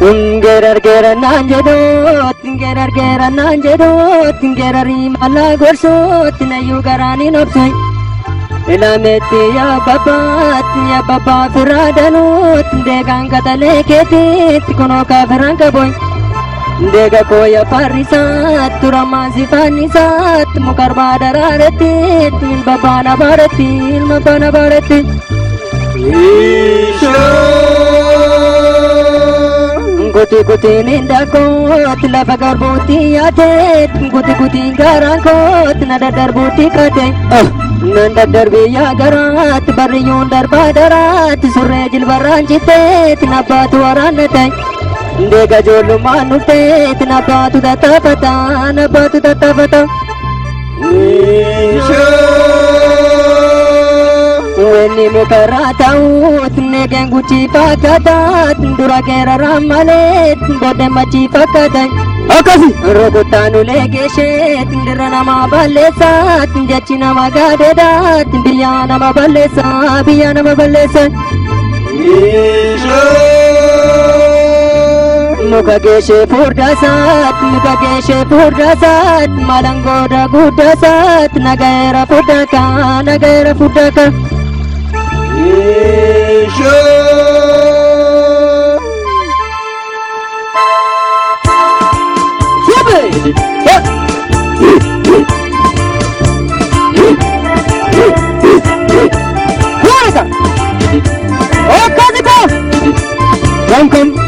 ತುಂಗೆರರ್ಗೆರ ನಾಂಜೆದೋ ತಿಂಗೆರರ್ಗೆರ ನಾಂಜೆದೋ ತಿಂಗೆರರಿ ಮಲ್ಲ ಗೊರ್ಸೋ ತಿನ ಯುಗರ ನೀನೊಪ್ಸೈ ಇಳಮೆತ್ತಿಯ ಬಬ್ಬಾತಿಯ ಬಬ್ಬಾ ಫಿರಾದನು ತಿಂದೆ ಗಂಗದಲೆ ಕೇತಿ ತಿಕೊನೋ ಕಫರಂಗ ಬೋಯ್ देगा कोया फारी साथ तुरा माजी फानी साथ मुकर बादर आरते तीन बाबाना बारे तीन मबाना बारे तीन ईशो गुटी गुटी निंदा को तला बगर बूटी आते गुटी गुटी गरा को तना डर बूटी काते नंदा डर भी आगरात बरियों डर बादरात सूरज बरांचिते तना बात वरान koot na daddarbuutti kate. Nan daddarbii yaa garaat barriyyuun darbaa daraat surree jilbarraan citteet nabbaatu waraannate. Deega ijoollummaan dhufteet nabbaatu tattaafata nabbaatu tattaafata. Wenni mukarraa ta'uut neegeen guchii fakkaataat dura geeraraan maleet booddee machii fakkaatan. Akkasi rukuttaan ulee geesheet dirra namaa balleessaat jechi nama gaadeedhaat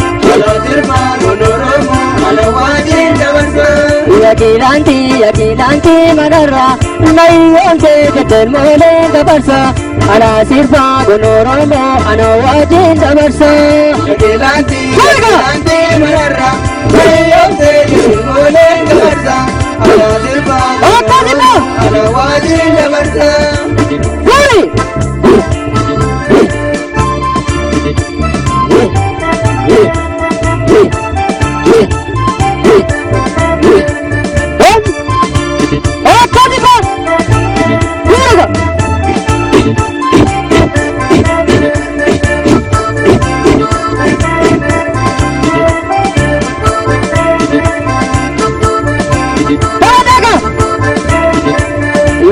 yakilanti yakilanti madarra nai onse jetel mole dabarsa ala sirfa gonoromo ano wajin dabarsa yakilanti yakilanti madarra nai onse jetel mole dabarsa ala sirfa gonoromo ano wajin dabarsa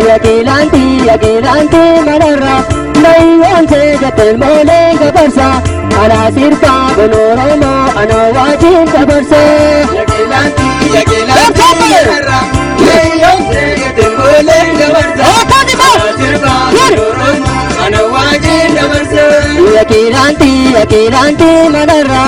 yaqilaantii yaqilaantii manarraa nayyoontee gateelmoolee gabarsaa karaa sirbaa bonoromoo anoo waajiin dabarsee. Yaqilaantii yaqilaantii manarraa nayyoontee gateelmoolee gabarsaa karaa sirbaa bonoromoo anoo waajiin dabarsee. Yaqilaantii yaqilaantii manarraa.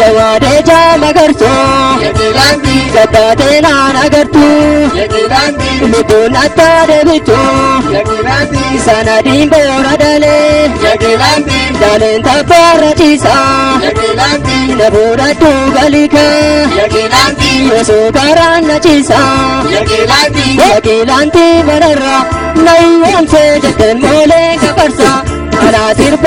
ሸዋደጃ መገርሶ ሰባቴናን አገርቱ ደብቶ አታደብቱ ሰነዲን ቦረደሌ ዳለን ተባረቺሳ ነቡረቱ ገሊከ የሱ ከራነቺሳ የቂላንቲ መረራ ነይወምሴ ጀተን ሞሌ ከበርሳ አላሲርባ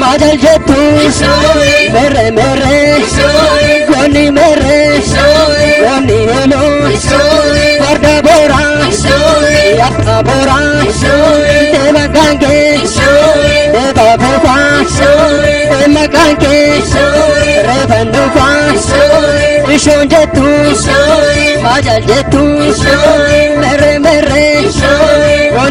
मादल जतू मेरे मेरे गोनी मेरे गोनी hello पर्दा बोरा अपना बोरा देवा गांगे देवा भूपा देवा गांगे रे बंदूपा ईशो जतू मादल जतू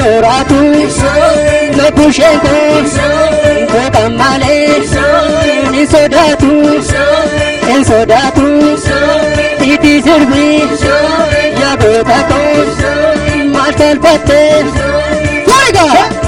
Je ne peux jamais me faire, je ne peux pas m'aider, je ne peux pas me faire, je ne peux pas me faire, je ne peux pas me faire, je ne peux pas me faire, je ne peux pas me faire, je ne peux pas me faire, je ne peux pas me faire, je ne peux pas me faire, je ne peux pas me faire.